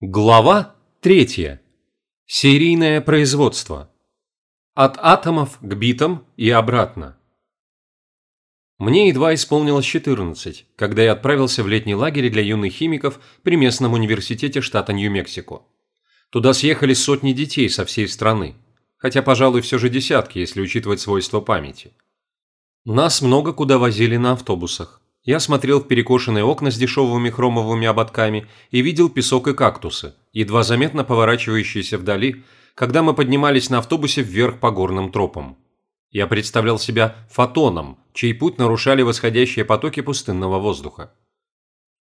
Глава 3. Серийное производство. От атомов к битам и обратно. Мне едва исполнилось 14, когда я отправился в летний лагерь для юных химиков при местном университете штата Нью-Мексико. Туда съехались сотни детей со всей страны, хотя, пожалуй, все же десятки, если учитывать свойства памяти. Нас много куда возили на автобусах. Я смотрел в перекошенные окна с дешевыми хромовыми ободками и видел песок и кактусы, едва заметно поворачивающиеся вдали, когда мы поднимались на автобусе вверх по горным тропам. Я представлял себя фотоном, чей путь нарушали восходящие потоки пустынного воздуха.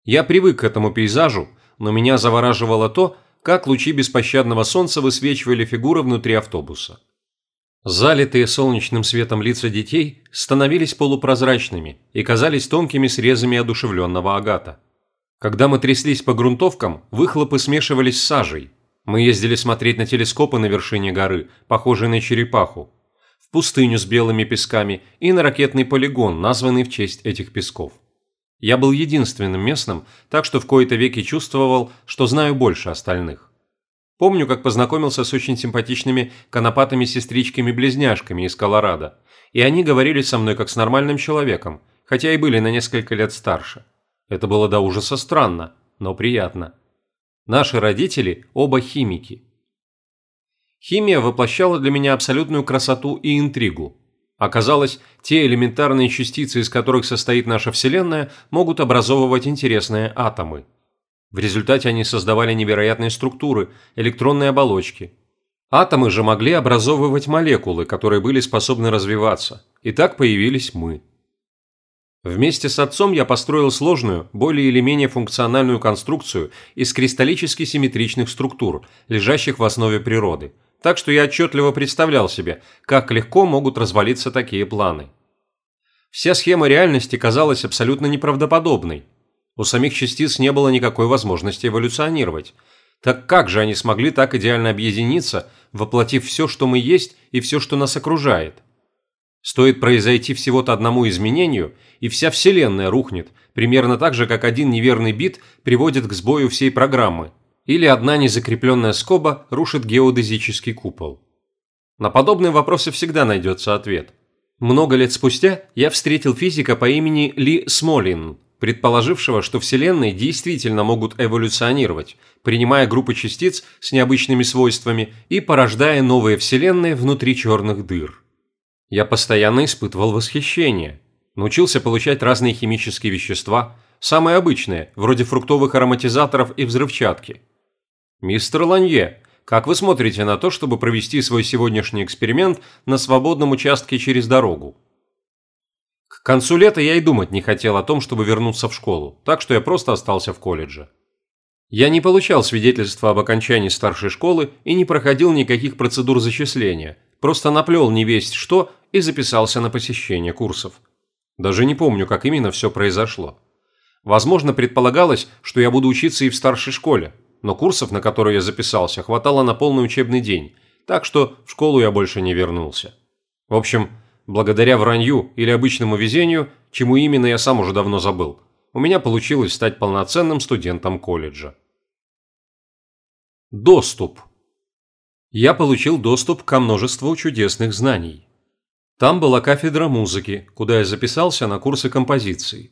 Я привык к этому пейзажу, но меня завораживало то, как лучи беспощадного солнца высвечивали фигуры внутри автобуса. Залитые солнечным светом лица детей становились полупрозрачными и казались тонкими срезами одушевленного агата. Когда мы тряслись по грунтовкам, выхлопы смешивались с сажей. Мы ездили смотреть на телескопы на вершине горы, похожие на черепаху, в пустыню с белыми песками и на ракетный полигон, названный в честь этих песков. Я был единственным местным, так что в кои-то веки чувствовал, что знаю больше остальных. Помню, как познакомился с очень симпатичными конопатыми сестричками-близняшками из Колорадо, и они говорили со мной как с нормальным человеком, хотя и были на несколько лет старше. Это было до ужаса странно, но приятно. Наши родители оба химики. Химия воплощала для меня абсолютную красоту и интригу. Оказалось, те элементарные частицы, из которых состоит наша Вселенная, могут образовывать интересные атомы – в результате они создавали невероятные структуры, электронные оболочки. Атомы же могли образовывать молекулы, которые были способны развиваться. И так появились мы. Вместе с отцом я построил сложную, более или менее функциональную конструкцию из кристаллически симметричных структур, лежащих в основе природы. Так что я отчетливо представлял себе, как легко могут развалиться такие планы. Вся схема реальности казалась абсолютно неправдоподобной, у самих частиц не было никакой возможности эволюционировать. Так как же они смогли так идеально объединиться, воплотив все, что мы есть, и все, что нас окружает? Стоит произойти всего-то одному изменению, и вся Вселенная рухнет, примерно так же, как один неверный бит приводит к сбою всей программы, или одна незакрепленная скоба рушит геодезический купол. На подобные вопросы всегда найдется ответ. Много лет спустя я встретил физика по имени Ли Смолин, предположившего, что Вселенные действительно могут эволюционировать, принимая группы частиц с необычными свойствами и порождая новые Вселенные внутри черных дыр. Я постоянно испытывал восхищение. Научился получать разные химические вещества, самые обычные, вроде фруктовых ароматизаторов и взрывчатки. «Мистер Ланье, как вы смотрите на то, чтобы провести свой сегодняшний эксперимент на свободном участке через дорогу?» Концу лета я и думать не хотел о том, чтобы вернуться в школу, так что я просто остался в колледже. Я не получал свидетельства об окончании старшей школы и не проходил никаких процедур зачисления, просто наплел невесть что и записался на посещение курсов. Даже не помню, как именно все произошло. Возможно, предполагалось, что я буду учиться и в старшей школе, но курсов, на которые я записался, хватало на полный учебный день, так что в школу я больше не вернулся. В общем, Благодаря вранью или обычному везению, чему именно я сам уже давно забыл, у меня получилось стать полноценным студентом колледжа. Доступ. Я получил доступ ко множеству чудесных знаний. Там была кафедра музыки, куда я записался на курсы композиции.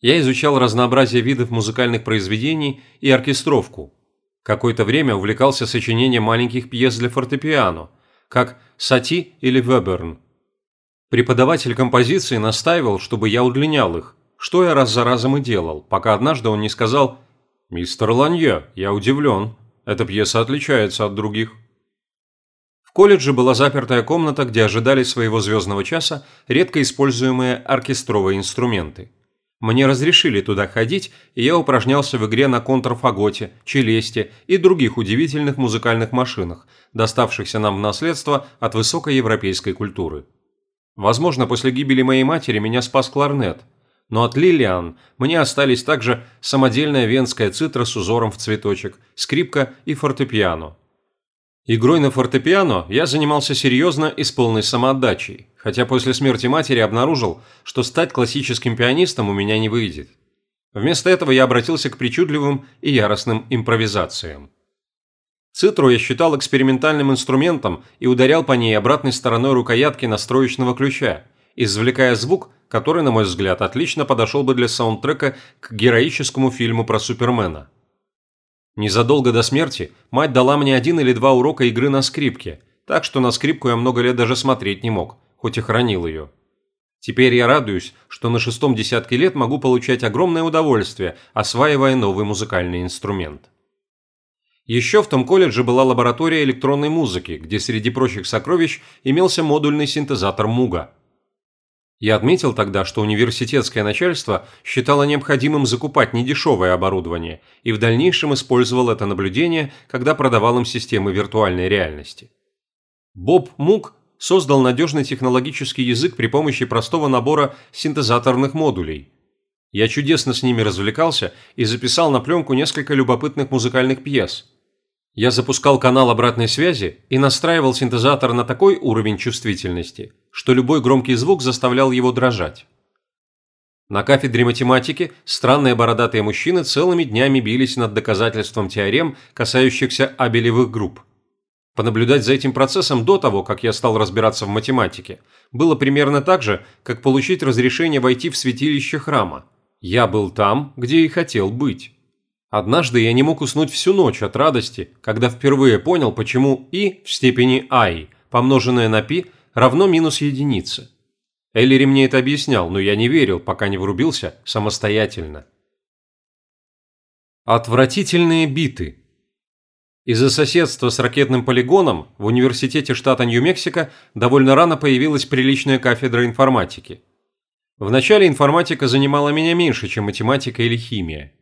Я изучал разнообразие видов музыкальных произведений и оркестровку. Какое-то время увлекался сочинением маленьких пьес для фортепиано, как «Сати» или «Веберн», Преподаватель композиции настаивал, чтобы я удлинял их, что я раз за разом и делал, пока однажды он не сказал «Мистер Ланье, я удивлен. Эта пьеса отличается от других». В колледже была запертая комната, где ожидали своего звездного часа редко используемые оркестровые инструменты. Мне разрешили туда ходить, и я упражнялся в игре на контрфаготе, челесте и других удивительных музыкальных машинах, доставшихся нам в наследство от высокой европейской культуры. Возможно, после гибели моей матери меня спас кларнет, но от Лилиан мне остались также самодельная венская цитра с узором в цветочек, скрипка и фортепиано. Игрой на фортепиано я занимался серьезно и с полной самоотдачей, хотя после смерти матери обнаружил, что стать классическим пианистом у меня не выйдет. Вместо этого я обратился к причудливым и яростным импровизациям. Цитру я считал экспериментальным инструментом и ударял по ней обратной стороной рукоятки настроечного ключа, извлекая звук, который, на мой взгляд, отлично подошел бы для саундтрека к героическому фильму про Супермена. Незадолго до смерти мать дала мне один или два урока игры на скрипке, так что на скрипку я много лет даже смотреть не мог, хоть и хранил ее. Теперь я радуюсь, что на шестом десятке лет могу получать огромное удовольствие, осваивая новый музыкальный инструмент. Еще в том колледже была лаборатория электронной музыки, где среди прочих сокровищ имелся модульный синтезатор Муга. Я отметил тогда, что университетское начальство считало необходимым закупать недешевое оборудование и в дальнейшем использовал это наблюдение, когда продавал им системы виртуальной реальности. Боб Муг создал надежный технологический язык при помощи простого набора синтезаторных модулей. Я чудесно с ними развлекался и записал на пленку несколько любопытных музыкальных пьес. Я запускал канал обратной связи и настраивал синтезатор на такой уровень чувствительности, что любой громкий звук заставлял его дрожать. На кафедре математики странные бородатые мужчины целыми днями бились над доказательством теорем, касающихся абелевых групп. Понаблюдать за этим процессом до того, как я стал разбираться в математике, было примерно так же, как получить разрешение войти в святилище храма. Я был там, где и хотел быть. Однажды я не мог уснуть всю ночь от радости, когда впервые понял, почему и в степени i, помноженное на π, равно минус единице. Эллири мне это объяснял, но я не верил, пока не врубился самостоятельно. Отвратительные биты – из-за соседства с ракетным полигоном в университете штата Нью-Мексико довольно рано появилась приличная кафедра информатики. Вначале информатика занимала меня меньше, чем математика или химия.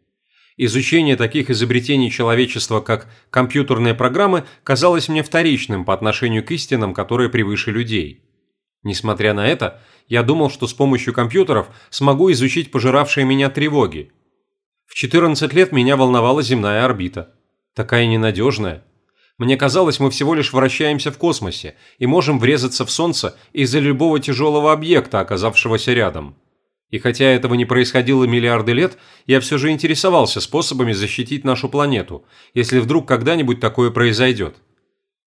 Изучение таких изобретений человечества, как компьютерные программы, казалось мне вторичным по отношению к истинам, которые превыше людей. Несмотря на это, я думал, что с помощью компьютеров смогу изучить пожиравшие меня тревоги. В 14 лет меня волновала земная орбита. Такая ненадежная. Мне казалось, мы всего лишь вращаемся в космосе и можем врезаться в Солнце из-за любого тяжелого объекта, оказавшегося рядом. И хотя этого не происходило миллиарды лет, я все же интересовался способами защитить нашу планету, если вдруг когда-нибудь такое произойдет.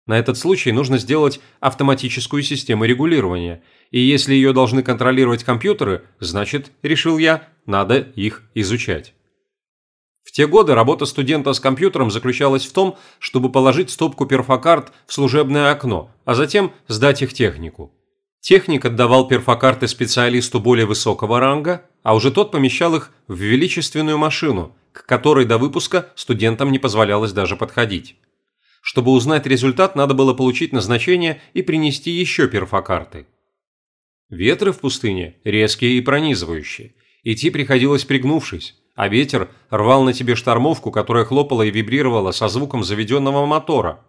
На этот случай нужно сделать автоматическую систему регулирования, и если ее должны контролировать компьютеры, значит, решил я, надо их изучать. В те годы работа студента с компьютером заключалась в том, чтобы положить стопку перфокарт в служебное окно, а затем сдать их технику. Техник отдавал перфокарты специалисту более высокого ранга, а уже тот помещал их в величественную машину, к которой до выпуска студентам не позволялось даже подходить. Чтобы узнать результат, надо было получить назначение и принести еще перфокарты. Ветры в пустыне резкие и пронизывающие. Идти приходилось пригнувшись а ветер рвал на тебе штормовку, которая хлопала и вибрировала со звуком заведенного мотора.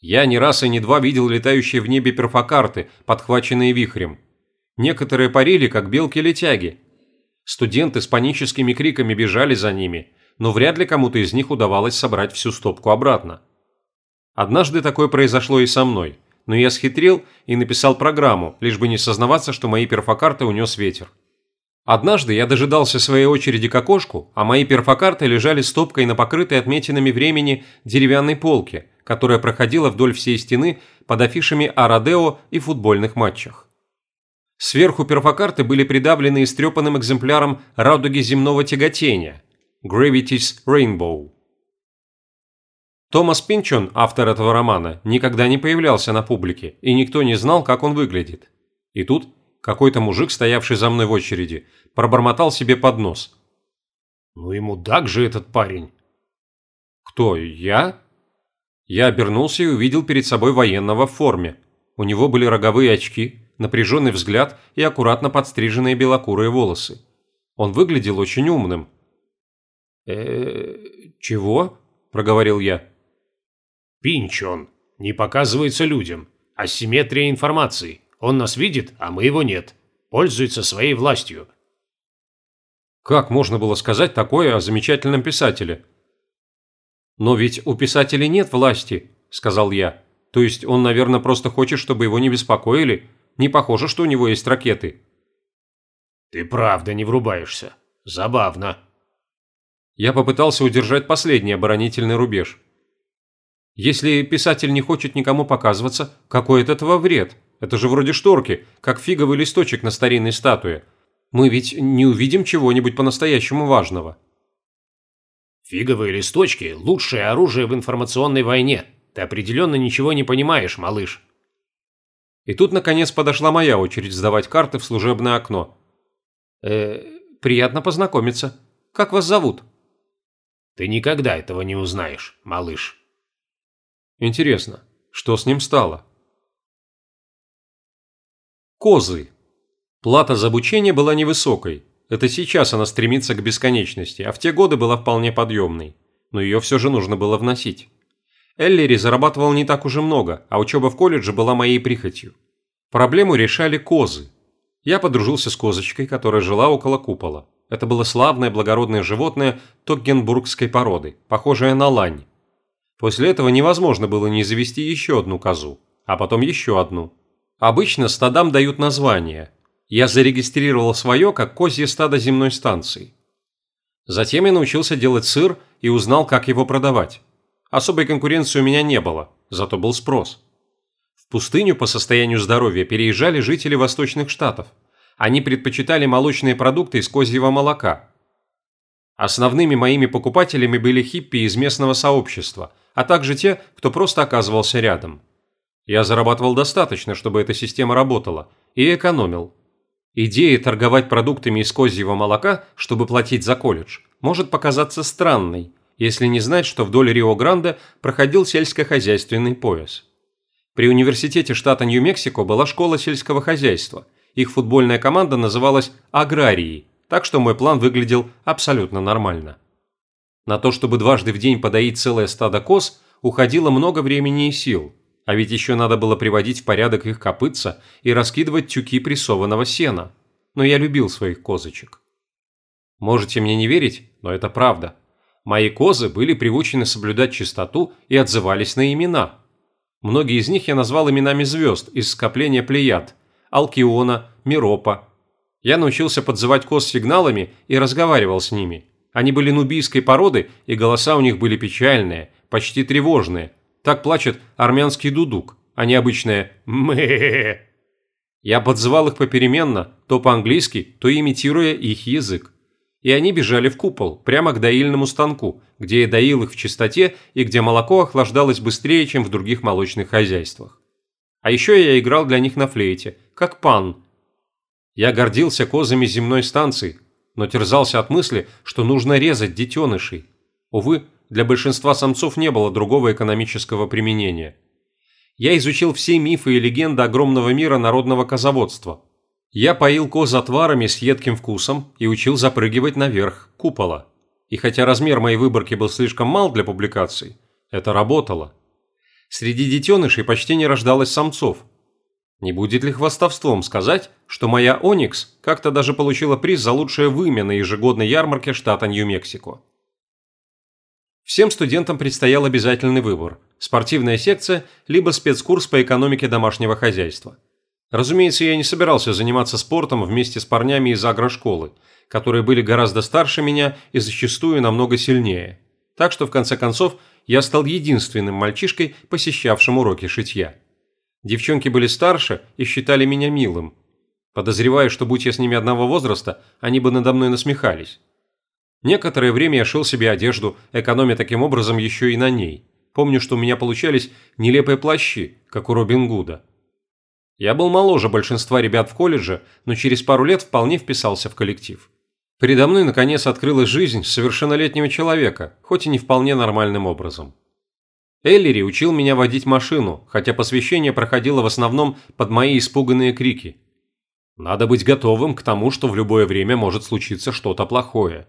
Я не раз и не два видел летающие в небе перфокарты, подхваченные вихрем. Некоторые парили, как белки-летяги. Студенты с паническими криками бежали за ними, но вряд ли кому-то из них удавалось собрать всю стопку обратно. Однажды такое произошло и со мной, но я схитрил и написал программу, лишь бы не сознаваться, что мои перфокарты унес ветер. Однажды я дожидался своей очереди к окошку, а мои перфокарты лежали стопкой на покрытой отметинами времени деревянной полке, которая проходила вдоль всей стены под афишами о Родео и футбольных матчах. Сверху перфокарты были придавлены истрепанным экземпляром радуги земного тяготения – Gravity's Rainbow. Томас Пинчон, автор этого романа, никогда не появлялся на публике, и никто не знал, как он выглядит. И тут какой-то мужик, стоявший за мной в очереди, пробормотал себе под нос. «Ну ему мудак же этот парень!» «Кто, я?» Я обернулся и увидел перед собой военного в форме. У него были роговые очки, напряженный взгляд и аккуратно подстриженные белокурые волосы. Он выглядел очень умным. э чего?» – проговорил я. «Пинч он. Не показывается людям. Асимметрия информации. Он нас видит, а мы его нет. Пользуется своей властью». Как можно было сказать такое о замечательном писателе? «Но ведь у писателей нет власти», – сказал я. «То есть он, наверное, просто хочет, чтобы его не беспокоили? Не похоже, что у него есть ракеты». «Ты правда не врубаешься. Забавно». Я попытался удержать последний оборонительный рубеж. Если писатель не хочет никому показываться, какой от этого вред? Это же вроде шторки, как фиговый листочек на старинной статуе. Мы ведь не увидим чего-нибудь по-настоящему важного. Фиговые листочки – лучшее оружие в информационной войне. Ты определенно ничего не понимаешь, малыш. И тут, наконец, подошла моя очередь сдавать карты в служебное окно. Э, приятно познакомиться. Как вас зовут? Ты никогда этого не узнаешь, малыш. Интересно, что с ним стало? Козы. Плата за обучение была невысокой. Это сейчас она стремится к бесконечности, а в те годы была вполне подъемной. Но ее все же нужно было вносить. Эллири зарабатывал не так уже много, а учеба в колледже была моей прихотью. Проблему решали козы. Я подружился с козочкой, которая жила около купола. Это было славное благородное животное тоггенбургской породы, похожее на лань. После этого невозможно было не завести еще одну козу, а потом еще одну. Обычно стадам дают название. Я зарегистрировал свое как козье стадо земной станции. Затем я научился делать сыр и узнал, как его продавать. Особой конкуренции у меня не было, зато был спрос. В пустыню по состоянию здоровья переезжали жители восточных штатов. Они предпочитали молочные продукты из козьего молока. Основными моими покупателями были хиппи из местного сообщества, а также те, кто просто оказывался рядом. Я зарабатывал достаточно, чтобы эта система работала, и экономил. Идея торговать продуктами из козьего молока, чтобы платить за колледж, может показаться странной, если не знать, что вдоль Рио-Гранде проходил сельскохозяйственный пояс. При университете штата Нью-Мексико была школа сельского хозяйства. Их футбольная команда называлась «Аграрией», так что мой план выглядел абсолютно нормально. На то, чтобы дважды в день подоить целое стадо коз, уходило много времени и сил, а ведь еще надо было приводить в порядок их копытца и раскидывать тюки прессованного сена. Но я любил своих козочек. Можете мне не верить, но это правда. Мои козы были приучены соблюдать чистоту и отзывались на имена. Многие из них я назвал именами звезд из скопления Плеяд – Алкиона, Миропа. Я научился подзывать коз сигналами и разговаривал с ними. Они были нубийской породы, и голоса у них были печальные, почти тревожные. Так плачет армянский дудук, а не обычное «мэ». Я подзывал их попеременно, то по-английски, то имитируя их язык и они бежали в купол, прямо к доильному станку, где я доил их в чистоте и где молоко охлаждалось быстрее, чем в других молочных хозяйствах. А еще я играл для них на флейте, как пан. Я гордился козами земной станции, но терзался от мысли, что нужно резать детенышей. Увы, для большинства самцов не было другого экономического применения. Я изучил все мифы и легенды огромного мира народного козоводства – я поил коз отварами с едким вкусом и учил запрыгивать наверх купола. И хотя размер моей выборки был слишком мал для публикаций, это работало. Среди детенышей почти не рождалось самцов. Не будет ли хвастовством сказать, что моя Оникс как-то даже получила приз за лучшее вымя на ежегодной ярмарке штата Нью-Мексико? Всем студентам предстоял обязательный выбор – спортивная секция, либо спецкурс по экономике домашнего хозяйства – Разумеется, я не собирался заниматься спортом вместе с парнями из агрошколы, которые были гораздо старше меня и зачастую намного сильнее. Так что, в конце концов, я стал единственным мальчишкой, посещавшим уроки шитья. Девчонки были старше и считали меня милым. Подозреваю, что будь я с ними одного возраста, они бы надо мной насмехались. Некоторое время я шил себе одежду, экономя таким образом еще и на ней. Помню, что у меня получались нелепые плащи, как у Робин Гуда. Я был моложе большинства ребят в колледже, но через пару лет вполне вписался в коллектив. Передо мной, наконец, открылась жизнь совершеннолетнего человека, хоть и не вполне нормальным образом. Эллири учил меня водить машину, хотя посвящение проходило в основном под мои испуганные крики. Надо быть готовым к тому, что в любое время может случиться что-то плохое.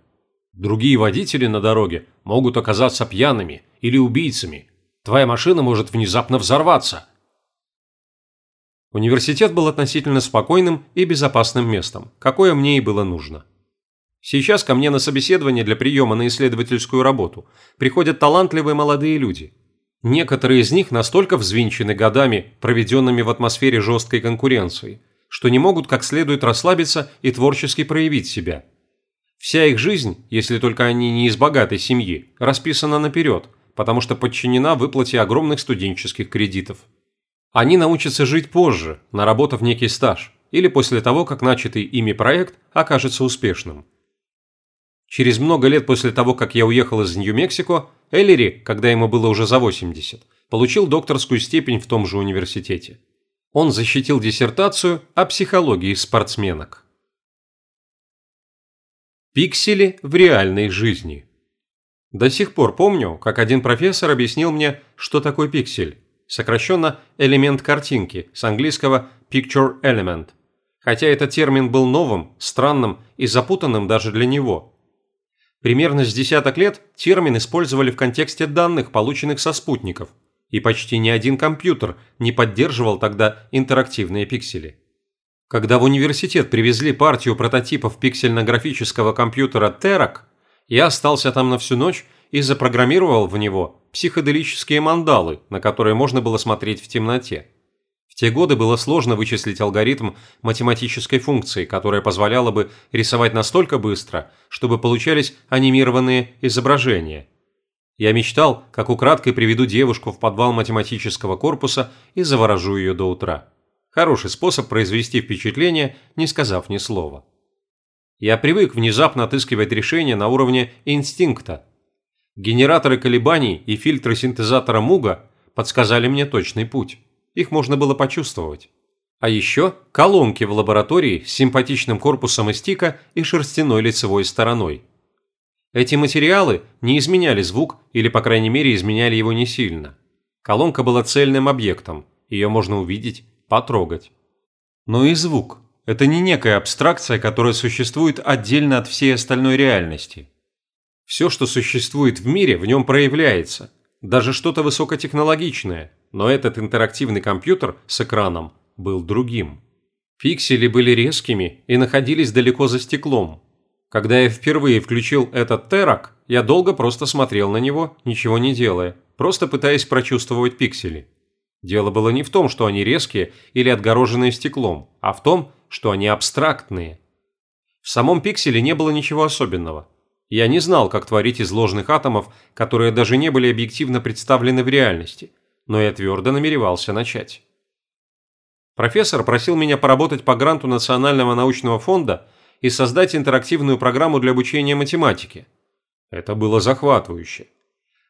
Другие водители на дороге могут оказаться пьяными или убийцами. Твоя машина может внезапно взорваться. Университет был относительно спокойным и безопасным местом, какое мне и было нужно. Сейчас ко мне на собеседование для приема на исследовательскую работу приходят талантливые молодые люди. Некоторые из них настолько взвинчены годами, проведенными в атмосфере жесткой конкуренции, что не могут как следует расслабиться и творчески проявить себя. Вся их жизнь, если только они не из богатой семьи, расписана наперед, потому что подчинена выплате огромных студенческих кредитов. Они научатся жить позже, наработав некий стаж, или после того, как начатый ими проект окажется успешным. Через много лет после того, как я уехал из Нью-Мексико, Эллири, когда ему было уже за 80, получил докторскую степень в том же университете. Он защитил диссертацию о психологии спортсменок. Пиксели в реальной жизни. До сих пор помню, как один профессор объяснил мне, что такое пиксель, сокращенно элемент картинки, с английского picture element, хотя этот термин был новым, странным и запутанным даже для него. Примерно с десяток лет термин использовали в контексте данных, полученных со спутников, и почти ни один компьютер не поддерживал тогда интерактивные пиксели. Когда в университет привезли партию прототипов пиксельно-графического компьютера Terrac, я остался там на всю ночь и запрограммировал в него психоделические мандалы, на которые можно было смотреть в темноте те годы было сложно вычислить алгоритм математической функции, которая позволяла бы рисовать настолько быстро, чтобы получались анимированные изображения. Я мечтал, как украдкой приведу девушку в подвал математического корпуса и заворожу ее до утра. Хороший способ произвести впечатление, не сказав ни слова. Я привык внезапно отыскивать решения на уровне инстинкта. Генераторы колебаний и фильтры синтезатора Муга подсказали мне точный путь. Их можно было почувствовать. А еще колонки в лаборатории с симпатичным корпусом из тика и шерстяной лицевой стороной. Эти материалы не изменяли звук или, по крайней мере, изменяли его не сильно. Колонка была цельным объектом, ее можно увидеть, потрогать. Но и звук – это не некая абстракция, которая существует отдельно от всей остальной реальности. Все, что существует в мире, в нем проявляется, даже что-то высокотехнологичное – но этот интерактивный компьютер с экраном был другим. Пиксели были резкими и находились далеко за стеклом. Когда я впервые включил этот терак, я долго просто смотрел на него, ничего не делая, просто пытаясь прочувствовать пиксели. Дело было не в том, что они резкие или отгороженные стеклом, а в том, что они абстрактные. В самом пикселе не было ничего особенного. Я не знал, как творить из ложных атомов, которые даже не были объективно представлены в реальности, но я твердо намеревался начать. Профессор просил меня поработать по гранту Национального научного фонда и создать интерактивную программу для обучения математике. Это было захватывающе.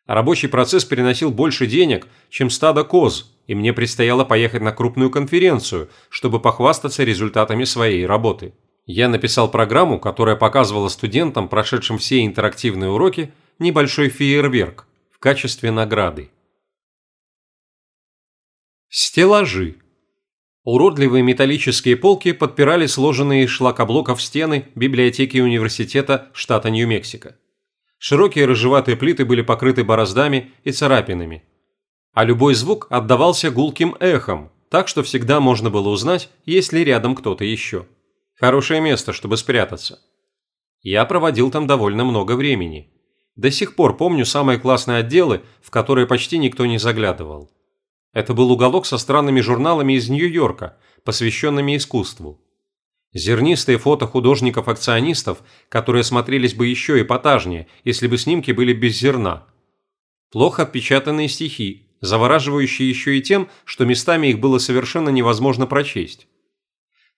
Рабочий процесс переносил больше денег, чем стадо коз, и мне предстояло поехать на крупную конференцию, чтобы похвастаться результатами своей работы. Я написал программу, которая показывала студентам, прошедшим все интерактивные уроки, небольшой фейерверк в качестве награды. Стеллажи. Уродливые металлические полки подпирали сложенные из шлакоблоков стены библиотеки университета штата Нью-Мексико. Широкие рыжеватые плиты были покрыты бороздами и царапинами. А любой звук отдавался гулким эхом, так что всегда можно было узнать, есть ли рядом кто-то еще. Хорошее место, чтобы спрятаться. Я проводил там довольно много времени. До сих пор помню самые классные отделы, в которые почти никто не заглядывал. Это был уголок со странными журналами из Нью-Йорка, посвященными искусству. Зернистые фото художников-акционистов, которые смотрелись бы еще эпатажнее, если бы снимки были без зерна. Плохо отпечатанные стихи, завораживающие еще и тем, что местами их было совершенно невозможно прочесть.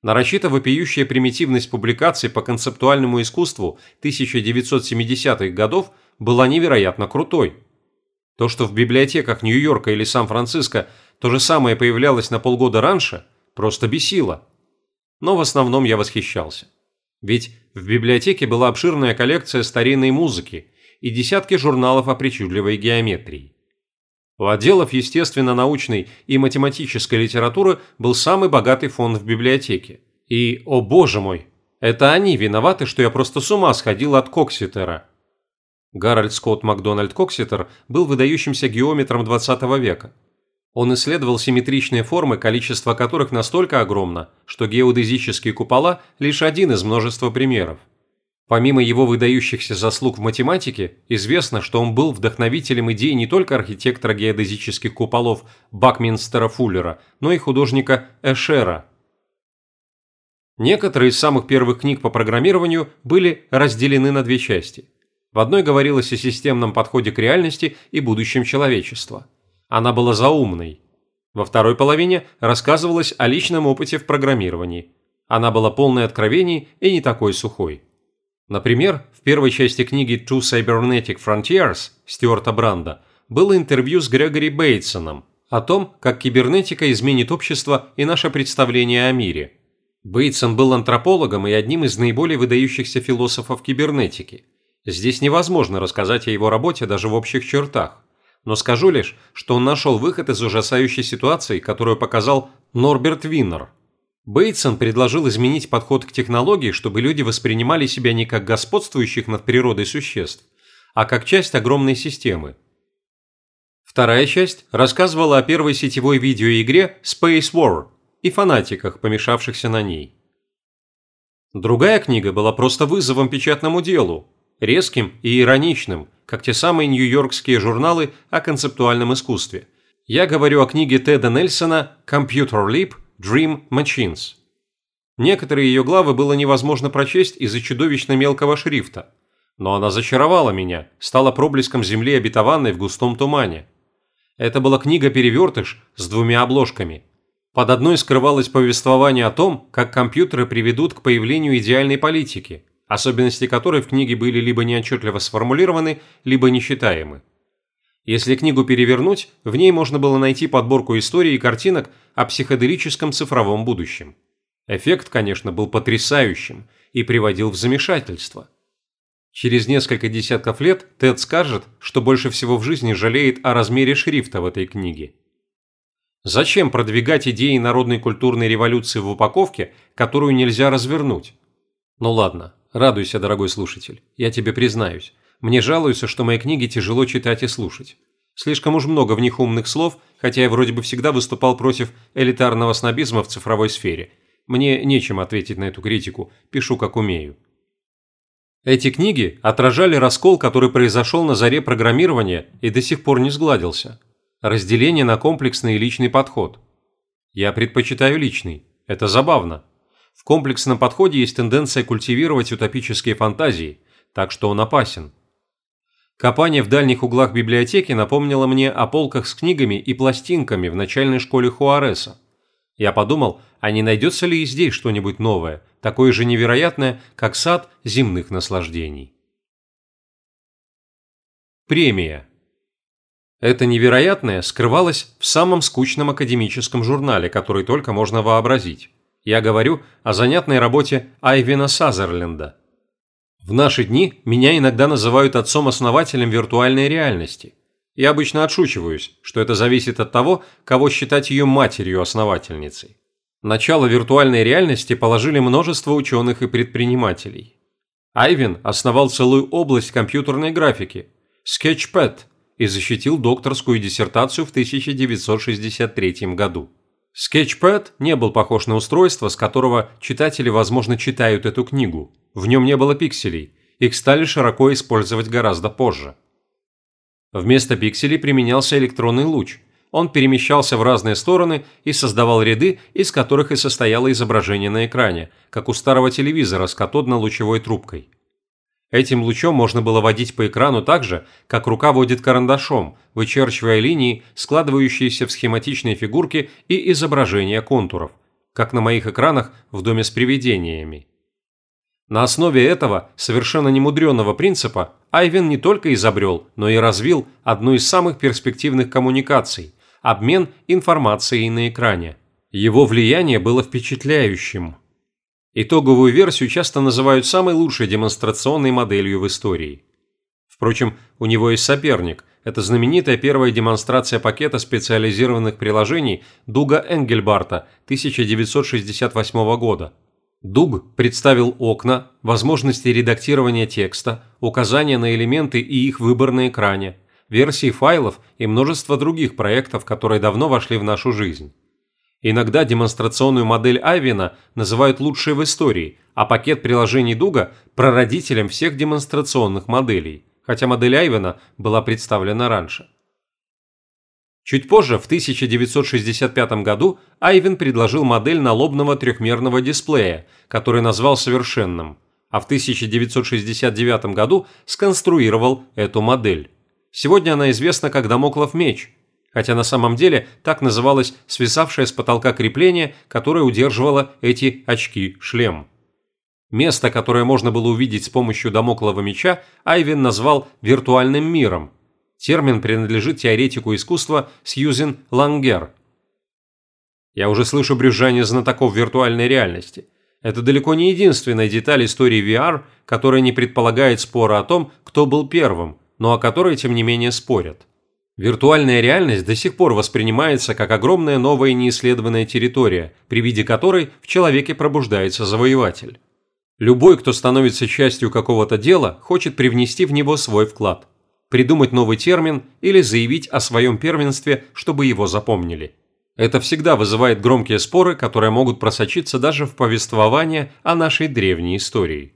Нарочито вопиющая примитивность публикаций по концептуальному искусству 1970-х годов была невероятно крутой. То, что в библиотеках Нью-Йорка или Сан-Франциско то же самое появлялось на полгода раньше, просто бесило. Но в основном я восхищался. Ведь в библиотеке была обширная коллекция старинной музыки и десятки журналов о причудливой геометрии. У отделов естественно-научной и математической литературы был самый богатый фонд в библиотеке. И, о боже мой, это они виноваты, что я просто с ума сходил от Кокстера – Гарольд Скотт Макдональд Кокстер был выдающимся геометром 20 века. Он исследовал симметричные формы, количество которых настолько огромно, что геодезические купола – лишь один из множества примеров. Помимо его выдающихся заслуг в математике, известно, что он был вдохновителем идей не только архитектора геодезических куполов Бакминстера Фуллера, но и художника Эшера. Некоторые из самых первых книг по программированию были разделены на две части – В одной говорилось о системном подходе к реальности и будущем человечества. Она была заумной. Во второй половине рассказывалось о личном опыте в программировании. Она была полной откровений и не такой сухой. Например, в первой части книги Two Cybernetic Frontiers Стюарта Бранда было интервью с Грегори Бейтсоном о том, как кибернетика изменит общество и наше представление о мире. Бейтсон был антропологом и одним из наиболее выдающихся философов кибернетики. Здесь невозможно рассказать о его работе даже в общих чертах. Но скажу лишь, что он нашел выход из ужасающей ситуации, которую показал Норберт Виннер – Бейтсон предложил изменить подход к технологии, чтобы люди воспринимали себя не как господствующих над природой существ, а как часть огромной системы. Вторая часть рассказывала о первой сетевой видеоигре Space War и фанатиках, помешавшихся на ней. Другая книга была просто вызовом печатному делу, резким и ироничным, как те самые нью-йоркские журналы о концептуальном искусстве. Я говорю о книге Теда Нельсона «Computer Leap» Dream Machines. Некоторые ее главы было невозможно прочесть из-за чудовищно мелкого шрифта, но она зачаровала меня, стала проблеском земли обетованной в густом тумане. Это была книга-перевертыш с двумя обложками. Под одной скрывалось повествование о том, как компьютеры приведут к появлению идеальной политики, особенности которой в книге были либо неотчетливо сформулированы, либо несчитаемы. Если книгу перевернуть, в ней можно было найти подборку историй и картинок о психоделическом цифровом будущем. Эффект, конечно, был потрясающим и приводил в замешательство. Через несколько десятков лет Тед скажет, что больше всего в жизни жалеет о размере шрифта в этой книге. Зачем продвигать идеи народной культурной революции в упаковке, которую нельзя развернуть? Ну ладно, радуйся, дорогой слушатель, я тебе признаюсь. Мне жалуются, что мои книги тяжело читать и слушать. Слишком уж много в них умных слов, хотя я вроде бы всегда выступал против элитарного снобизма в цифровой сфере. Мне нечем ответить на эту критику, пишу как умею. Эти книги отражали раскол, который произошел на заре программирования и до сих пор не сгладился. Разделение на комплексный и личный подход. Я предпочитаю личный. Это забавно. В комплексном подходе есть тенденция культивировать утопические фантазии, так что он опасен. Копание в дальних углах библиотеки напомнило мне о полках с книгами и пластинками в начальной школе Хуареса. Я подумал, а не найдется ли и здесь что-нибудь новое, такое же невероятное, как сад земных наслаждений. Премия. Это невероятное скрывалось в самом скучном академическом журнале, который только можно вообразить. Я говорю о занятной работе Айвина Сазерленда – в наши дни меня иногда называют отцом-основателем виртуальной реальности. Я обычно отшучиваюсь, что это зависит от того, кого считать ее матерью-основательницей. Начало виртуальной реальности положили множество ученых и предпринимателей. Айвен основал целую область компьютерной графики – Sketchpad и защитил докторскую диссертацию в 1963 году. Sketchpad не был похож на устройство, с которого читатели, возможно, читают эту книгу. В нем не было пикселей, их стали широко использовать гораздо позже. Вместо пикселей применялся электронный луч. Он перемещался в разные стороны и создавал ряды, из которых и состояло изображение на экране, как у старого телевизора с катодно-лучевой трубкой. Этим лучом можно было водить по экрану так же, как рука водит карандашом, вычерчивая линии, складывающиеся в схематичные фигурки и изображения контуров, как на моих экранах в доме с привидениями. На основе этого совершенно немудренного принципа Айвен не только изобрел, но и развил одну из самых перспективных коммуникаций – обмен информацией на экране. Его влияние было впечатляющим. Итоговую версию часто называют самой лучшей демонстрационной моделью в истории. Впрочем, у него есть соперник – это знаменитая первая демонстрация пакета специализированных приложений Дуга Энгельбарта 1968 года – Дуг представил окна, возможности редактирования текста, указания на элементы и их выбор на экране, версии файлов и множество других проектов, которые давно вошли в нашу жизнь. Иногда демонстрационную модель Айвина называют лучшей в истории, а пакет приложений Дуга – прародителем всех демонстрационных моделей, хотя модель Айвина была представлена раньше. Чуть позже, в 1965 году, Айвен предложил модель налобного трехмерного дисплея, который назвал совершенным. а в 1969 году сконструировал эту модель. Сегодня она известна как Дамоклов меч, хотя на самом деле так называлось свисавшее с потолка крепление, которое удерживало эти очки-шлем. Место, которое можно было увидеть с помощью Дамоклова меча, Айвен назвал «виртуальным миром». Термин принадлежит теоретику искусства Сьюзен Лангер. Я уже слышу брюзжание знатоков виртуальной реальности – это далеко не единственная деталь истории VR, которая не предполагает спора о том, кто был первым, но о которой, тем не менее, спорят. Виртуальная реальность до сих пор воспринимается как огромная новая неисследованная территория, при виде которой в человеке пробуждается завоеватель. Любой, кто становится частью какого-то дела, хочет привнести в него свой вклад, придумать новый термин или заявить о своем первенстве, чтобы его запомнили. Это всегда вызывает громкие споры, которые могут просочиться даже в повествование о нашей древней истории.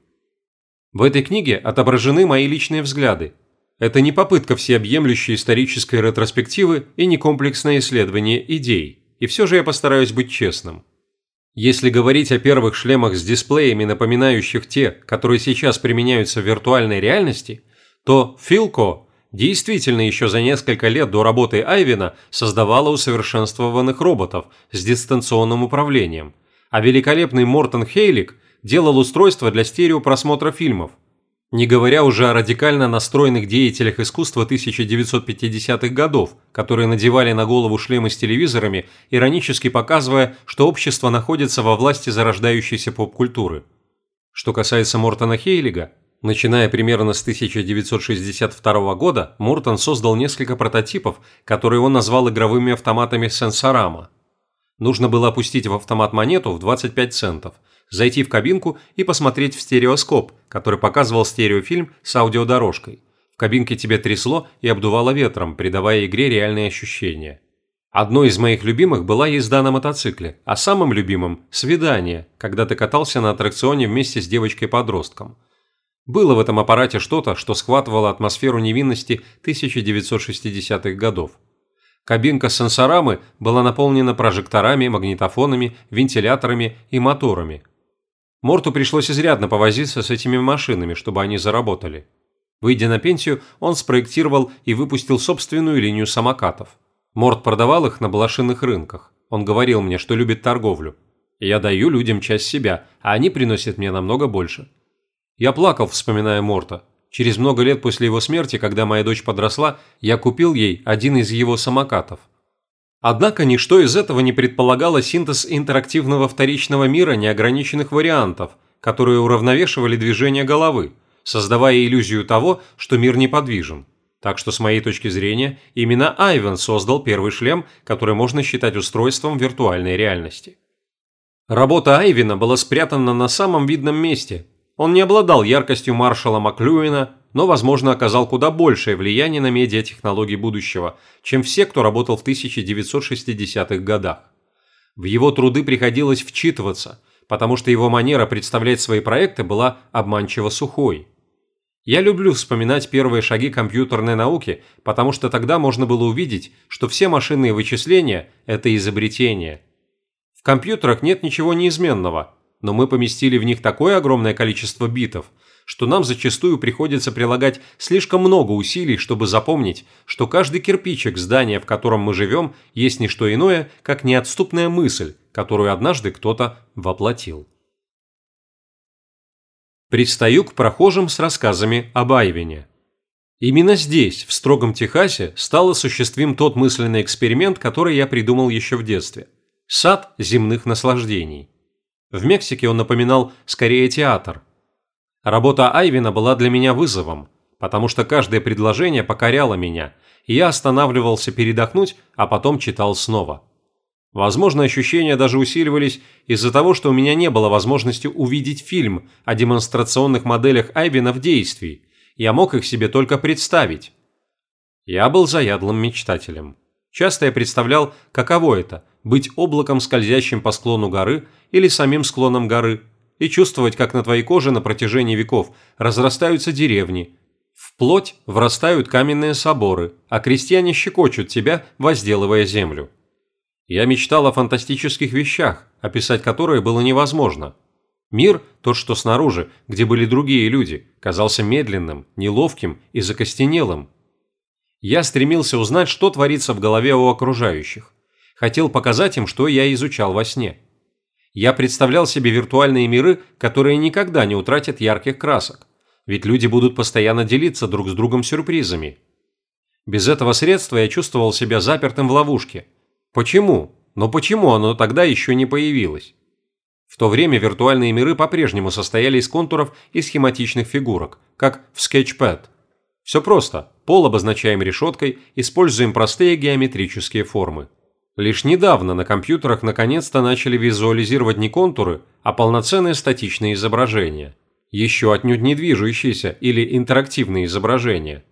В этой книге отображены мои личные взгляды. Это не попытка всеобъемлющей исторической ретроспективы и не комплексное исследование идей, и все же я постараюсь быть честным. Если говорить о первых шлемах с дисплеями, напоминающих те, которые сейчас применяются в виртуальной реальности, то Филко действительно еще за несколько лет до работы Айвина создавала усовершенствованных роботов с дистанционным управлением, а великолепный Мортон Хейлик делал устройства для стереопросмотра фильмов. Не говоря уже о радикально настроенных деятелях искусства 1950-х годов, которые надевали на голову шлемы с телевизорами, иронически показывая, что общество находится во власти зарождающейся поп-культуры. Что касается Мортона Хейлига, Начиная примерно с 1962 года, Муртон создал несколько прототипов, которые он назвал игровыми автоматами Сенсорама. Нужно было опустить в автомат монету в 25 центов, зайти в кабинку и посмотреть в стереоскоп, который показывал стереофильм с аудиодорожкой. В кабинке тебя трясло и обдувало ветром, придавая игре реальные ощущения. Одной из моих любимых была езда на мотоцикле, а самым любимым – свидание, когда ты катался на аттракционе вместе с девочкой-подростком – было в этом аппарате что-то, что схватывало атмосферу невинности 1960-х годов. Кабинка сенсорамы была наполнена прожекторами, магнитофонами, вентиляторами и моторами. Морту пришлось изрядно повозиться с этими машинами, чтобы они заработали. Выйдя на пенсию, он спроектировал и выпустил собственную линию самокатов. Морт продавал их на блошиных рынках. Он говорил мне, что любит торговлю. Я даю людям часть себя, а они приносят мне намного больше. Я плакал, вспоминая Морта. Через много лет после его смерти, когда моя дочь подросла, я купил ей один из его самокатов. Однако ничто из этого не предполагало синтез интерактивного вторичного мира неограниченных вариантов, которые уравновешивали движение головы, создавая иллюзию того, что мир неподвижен. Так что с моей точки зрения, именно Айвен создал первый шлем, который можно считать устройством виртуальной реальности. Работа Айвена была спрятана на самом видном месте, он не обладал яркостью маршала Маклюина, но, возможно, оказал куда большее влияние на медиатехнологии будущего, чем все, кто работал в 1960-х годах. В его труды приходилось вчитываться, потому что его манера представлять свои проекты была обманчиво сухой. Я люблю вспоминать первые шаги компьютерной науки, потому что тогда можно было увидеть, что все машинные вычисления – это изобретение. В компьютерах нет ничего неизменного – но мы поместили в них такое огромное количество битов, что нам зачастую приходится прилагать слишком много усилий, чтобы запомнить, что каждый кирпичик здания, в котором мы живем, есть не что иное, как неотступная мысль, которую однажды кто-то воплотил. Предстаю к прохожим с рассказами об Айвине. Именно здесь, в строгом Техасе, стал осуществим тот мысленный эксперимент, который я придумал еще в детстве. Сад земных наслаждений. В Мексике он напоминал скорее театр. Работа Айвина была для меня вызовом, потому что каждое предложение покоряло меня, и я останавливался передохнуть, а потом читал снова. Возможно, ощущения даже усиливались из-за того, что у меня не было возможности увидеть фильм о демонстрационных моделях Айвина в действии. Я мог их себе только представить. Я был заядлым мечтателем. Часто я представлял, каково это – быть облаком, скользящим по склону горы или самим склоном горы, и чувствовать, как на твоей коже на протяжении веков разрастаются деревни, в плоть врастают каменные соборы, а крестьяне щекочут тебя, возделывая землю. Я мечтал о фантастических вещах, описать которые было невозможно. Мир, тот, что снаружи, где были другие люди, казался медленным, неловким и закостенелым. Я стремился узнать, что творится в голове у окружающих. Хотел показать им, что я изучал во сне. Я представлял себе виртуальные миры, которые никогда не утратят ярких красок. Ведь люди будут постоянно делиться друг с другом сюрпризами. Без этого средства я чувствовал себя запертым в ловушке. Почему? Но почему оно тогда еще не появилось? В то время виртуальные миры по-прежнему состояли из контуров и схематичных фигурок, как в Sketchpad. Все просто. Пол обозначаем решеткой, используем простые геометрические формы. Лишь недавно на компьютерах наконец-то начали визуализировать не контуры, а полноценные статичные изображения. Еще отнюдь не движущиеся или интерактивные изображения.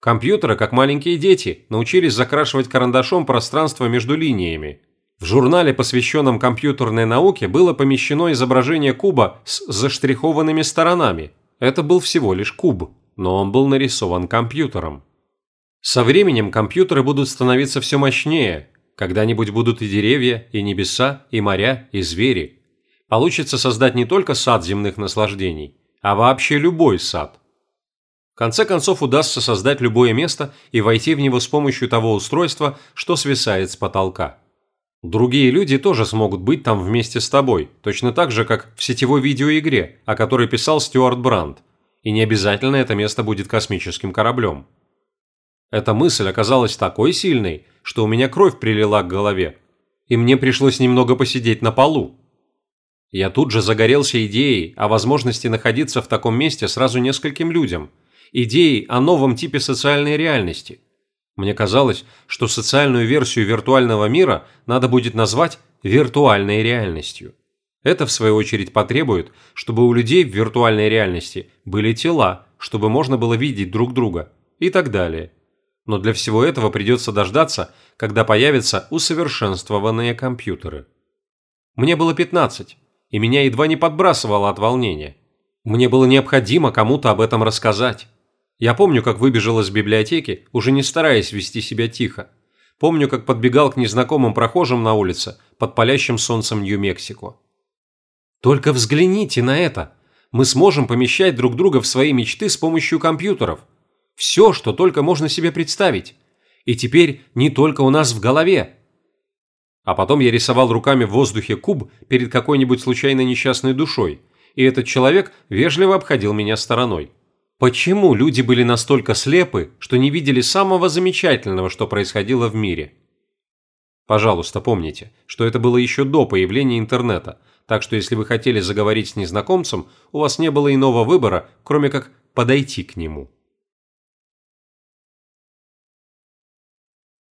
Компьютеры, как маленькие дети, научились закрашивать карандашом пространство между линиями – в журнале, посвященном компьютерной науке, было помещено изображение куба с заштрихованными сторонами. Это был всего лишь куб, но он был нарисован компьютером. Со временем компьютеры будут становиться все мощнее. Когда-нибудь будут и деревья, и небеса, и моря, и звери. Получится создать не только сад земных наслаждений, а вообще любой сад. В конце концов удастся создать любое место и войти в него с помощью того устройства, что свисает с потолка. Другие люди тоже смогут быть там вместе с тобой, точно так же, как в сетевой видеоигре, о которой писал Стюарт Бранд. И не обязательно это место будет космическим кораблем. Эта мысль оказалась такой сильной, что у меня кровь прилила к голове, и мне пришлось немного посидеть на полу. Я тут же загорелся идеей о возможности находиться в таком месте сразу нескольким людям, идеей о новом типе социальной реальности – мне казалось, что социальную версию виртуального мира надо будет назвать виртуальной реальностью. Это, в свою очередь, потребует, чтобы у людей в виртуальной реальности были тела, чтобы можно было видеть друг друга и так далее. Но для всего этого придется дождаться, когда появятся усовершенствованные компьютеры. Мне было 15, и меня едва не подбрасывало от волнения. Мне было необходимо кому-то об этом рассказать. Я помню, как выбежал из библиотеки, уже не стараясь вести себя тихо. Помню, как подбегал к незнакомым прохожим на улице под палящим солнцем Нью-Мексико. Только взгляните на это. Мы сможем помещать друг друга в свои мечты с помощью компьютеров. Все, что только можно себе представить. И теперь не только у нас в голове. А потом я рисовал руками в воздухе куб перед какой-нибудь случайно несчастной душой, и этот человек вежливо обходил меня стороной. Почему люди были настолько слепы, что не видели самого замечательного, что происходило в мире? Пожалуйста, помните, что это было еще до появления интернета, так что если вы хотели заговорить с незнакомцем, у вас не было иного выбора, кроме как подойти к нему.